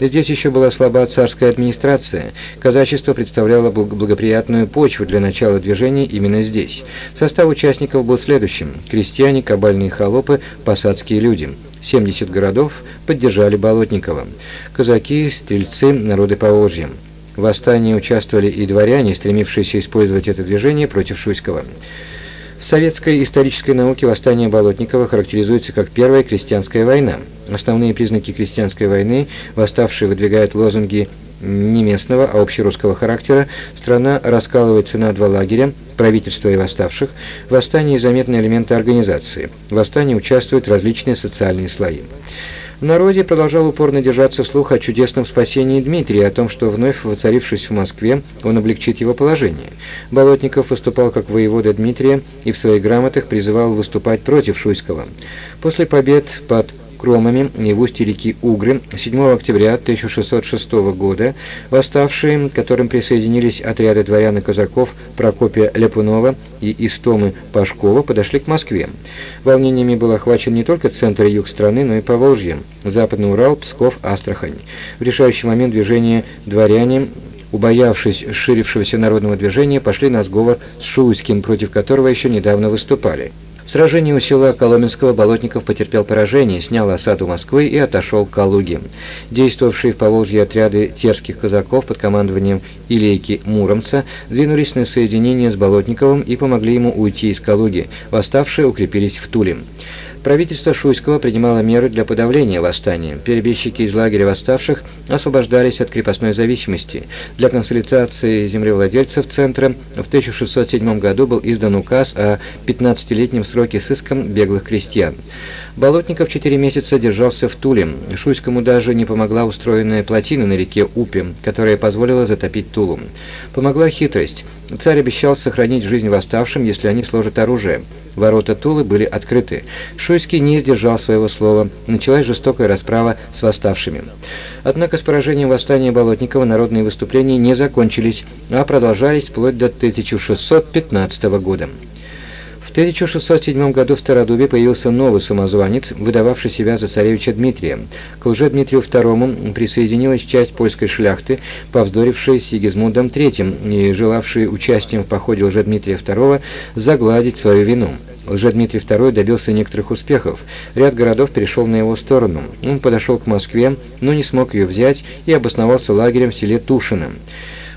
Здесь еще была слаба царская администрация. Казачество представляло благоприятную почву для начала движения именно здесь. Состав участников был следующим. Крестьяне, кабальные холопы, посадские люди. 70 городов поддержали Болотникова. Казаки, стрельцы, народы Поволжья. В восстании участвовали и дворяне, стремившиеся использовать это движение против Шуйского. В советской исторической науке восстание Болотникова характеризуется как Первая крестьянская война. Основные признаки крестьянской войны восставшие выдвигают лозунги не местного, а общерусского характера, страна раскалывается на два лагеря, правительство и восставших, в восстании заметны элементы организации, в восстании участвуют различные социальные слои. В народе продолжал упорно держаться слух о чудесном спасении Дмитрия, о том, что вновь воцарившись в Москве, он облегчит его положение. Болотников выступал как воевода Дмитрия и в своих грамотах призывал выступать против Шуйского. После побед под Кромами и в устье реки Угры 7 октября 1606 года восставшие, к которым присоединились отряды дворян и казаков Прокопия Ляпунова и Истомы Пашкова, подошли к Москве. Волнениями был охвачен не только центр и юг страны, но и Поволжье, Западный Урал, Псков, Астрахань. В решающий момент движения дворяне убоявшись ширившегося народного движения, пошли на сговор с Шуйским, против которого еще недавно выступали. В сражении у села Коломенского Болотников потерпел поражение, снял осаду Москвы и отошел к Калуге. Действовавшие в Поволжье отряды терских казаков под командованием Илейки Муромца двинулись на соединение с Болотниковым и помогли ему уйти из Калуги. Восставшие укрепились в Туле. Правительство Шуйского принимало меры для подавления восстания. Перебежчики из лагеря восставших освобождались от крепостной зависимости. Для консолидации землевладельцев центра в 1607 году был издан указ о 15-летнем сроке сыском беглых крестьян. Болотников четыре месяца держался в Туле. Шуйскому даже не помогла устроенная плотина на реке Упе, которая позволила затопить Тулу. Помогла хитрость. Царь обещал сохранить жизнь восставшим, если они сложат оружие. Ворота Тулы были открыты. Шуйский не сдержал своего слова. Началась жестокая расправа с восставшими. Однако с поражением восстания Болотникова народные выступления не закончились, а продолжались вплоть до 1615 года. В 1607 году в Стародубе появился новый самозванец, выдававший себя за царевича Дмитрия. К лже-Дмитрию II присоединилась часть польской шляхты, повздорившая с Сигизмундом III и желавшая участием в походе лже-Дмитрия II загладить свою вину. Лжедмитрий II добился некоторых успехов. Ряд городов перешел на его сторону. Он подошел к Москве, но не смог ее взять и обосновался лагерем в селе Тушино.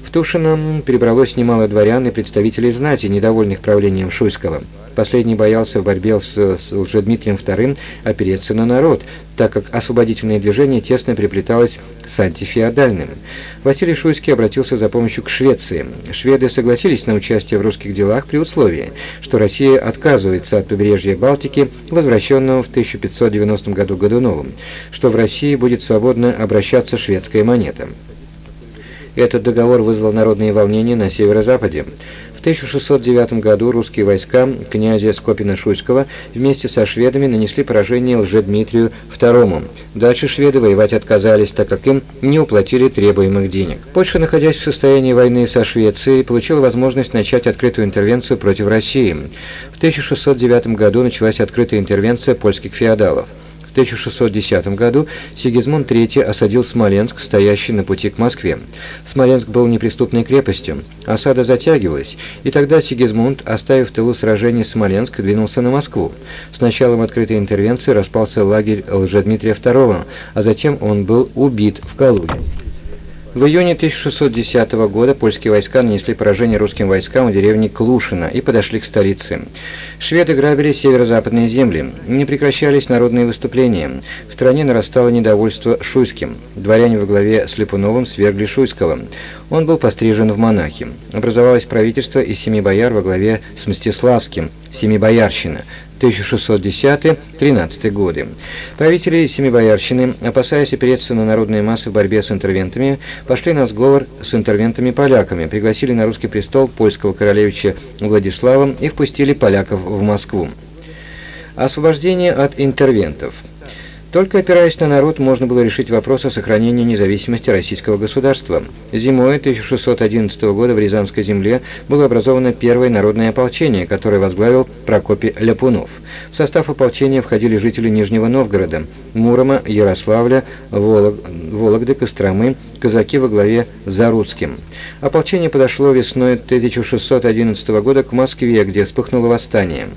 В Тушино перебралось немало дворян и представителей знати, недовольных правлением Шуйского. Последний боялся в борьбе с, с Лжедмитрием II опереться на народ, так как освободительное движение тесно приплеталось с антифеодальным. Василий Шуйский обратился за помощью к Швеции. Шведы согласились на участие в русских делах при условии, что Россия отказывается от побережья Балтики, возвращенного в 1590 году Годуновым, что в России будет свободно обращаться шведская монета. Этот договор вызвал народные волнения на северо-западе. В 1609 году русские войска князя Скопина-Шуйского вместе со шведами нанесли поражение Лжедмитрию II. Дальше шведы воевать отказались, так как им не уплатили требуемых денег. Польша, находясь в состоянии войны со Швецией, получила возможность начать открытую интервенцию против России. В 1609 году началась открытая интервенция польских феодалов. 1610 году Сигизмунд III осадил Смоленск, стоящий на пути к Москве. Смоленск был неприступной крепостью. Осада затягивалась, и тогда Сигизмунд, оставив в тылу сражение Смоленск, двинулся на Москву. С началом открытой интервенции распался лагерь Лжедмитрия II, а затем он был убит в Калуге. В июне 1610 года польские войска нанесли поражение русским войскам у деревни Клушино и подошли к столице. Шведы грабили северо-западные земли. Не прекращались народные выступления. В стране нарастало недовольство Шуйским. Дворяне во главе с Липуновым свергли Шуйского. Он был пострижен в монахи. Образовалось правительство из семи бояр во главе с Мстиславским, Семибоярщина, 1610-13 годы. Правители Семибоярщины, опасаясь опереться на народные массы в борьбе с интервентами, пошли на сговор с интервентами-поляками, пригласили на русский престол польского королевича Владислава и впустили поляков в Москву. Освобождение от интервентов – Только опираясь на народ, можно было решить вопрос о сохранении независимости российского государства. Зимой 1611 года в Рязанской земле было образовано первое народное ополчение, которое возглавил Прокопий Ляпунов. В состав ополчения входили жители Нижнего Новгорода, Мурома, Ярославля, Волог... Вологды, Костромы, казаки во главе с Заруцким. Ополчение подошло весной 1611 года к Москве, где вспыхнуло восстание.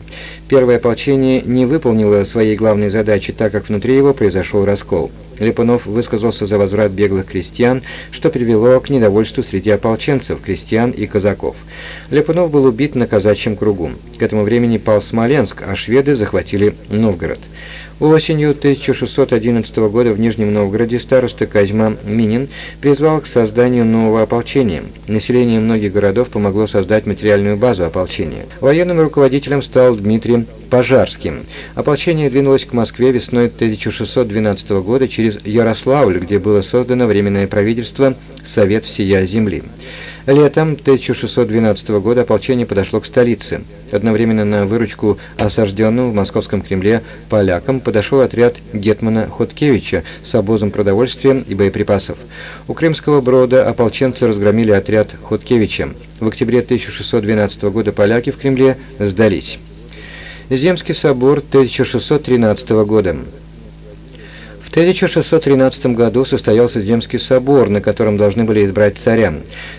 Первое ополчение не выполнило своей главной задачи, так как внутри его произошел раскол. Липунов высказался за возврат беглых крестьян, что привело к недовольству среди ополченцев, крестьян и казаков. Липунов был убит на казачьем кругу. К этому времени пал Смоленск, а шведы захватили Новгород. Осенью 1611 года в Нижнем Новгороде староста Козьма Минин призвал к созданию нового ополчения. Население многих городов помогло создать материальную базу ополчения. Военным руководителем стал Дмитрий Пожарским. Ополчение двинулось к Москве весной 1612 года через Ярославль, где было создано Временное правительство «Совет всея земли». Летом 1612 года ополчение подошло к столице. Одновременно на выручку осажденным в московском Кремле полякам подошел отряд Гетмана Хоткевича с обозом продовольствия и боеприпасов. У Крымского брода ополченцы разгромили отряд Хоткевича. В октябре 1612 года поляки в Кремле сдались. Земский собор 1613 года. В 1613 году состоялся Земский собор, на котором должны были избрать царя.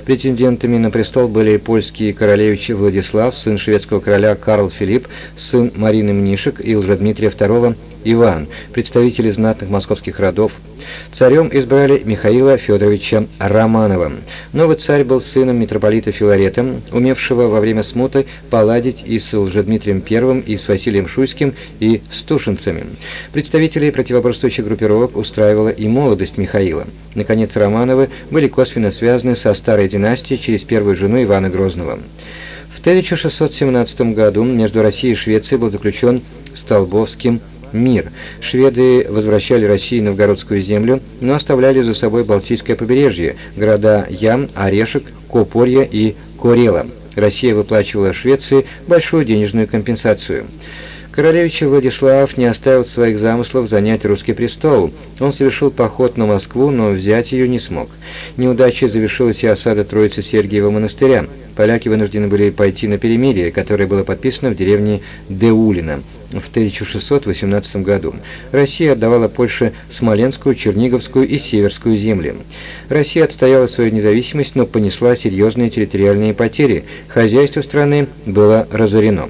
Претендентами на престол были польские королевичи Владислав, сын шведского короля Карл Филипп, сын Марины Мнишек и Лжедмитрия II Иван, представители знатных московских родов. Царем избрали Михаила Федоровича Романова. Новый царь был сыном митрополита Филарета, умевшего во время смуты поладить и с Лжедмитрием I, и с Василием Шуйским, и с Тушинцами. Представителей противоборствующих группировок устраивала и молодость Михаила. Наконец, Романовы были косвенно связаны со старой династией через первую жену Ивана Грозного. В 1617 году между Россией и Швецией был заключен Столбовским мир. Шведы возвращали России новгородскую землю, но оставляли за собой Балтийское побережье, города Ям, Орешек, Копорье и Корела. Россия выплачивала Швеции большую денежную компенсацию. Королевич Владислав не оставил своих замыслов занять русский престол. Он совершил поход на Москву, но взять ее не смог. Неудачей завершилась и осада Троицы Сергиева монастыря. Поляки вынуждены были пойти на перемирие, которое было подписано в деревне Деулино в 1618 году. Россия отдавала Польше Смоленскую, Черниговскую и Северскую земли. Россия отстояла свою независимость, но понесла серьезные территориальные потери. Хозяйство страны было разорено.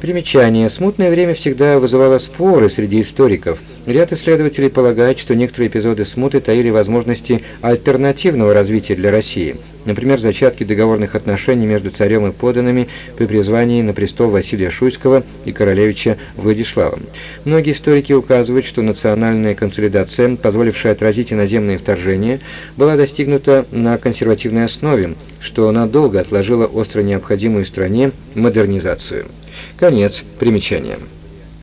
Примечание. Смутное время всегда вызывало споры среди историков. Ряд исследователей полагает, что некоторые эпизоды смуты таили возможности альтернативного развития для России. Например, зачатки договорных отношений между царем и подданными при призвании на престол Василия Шуйского и королевича Владислава. Многие историки указывают, что национальная консолидация, позволившая отразить иноземные вторжения, была достигнута на консервативной основе, что надолго отложило остро необходимую стране модернизацию. Конец примечания.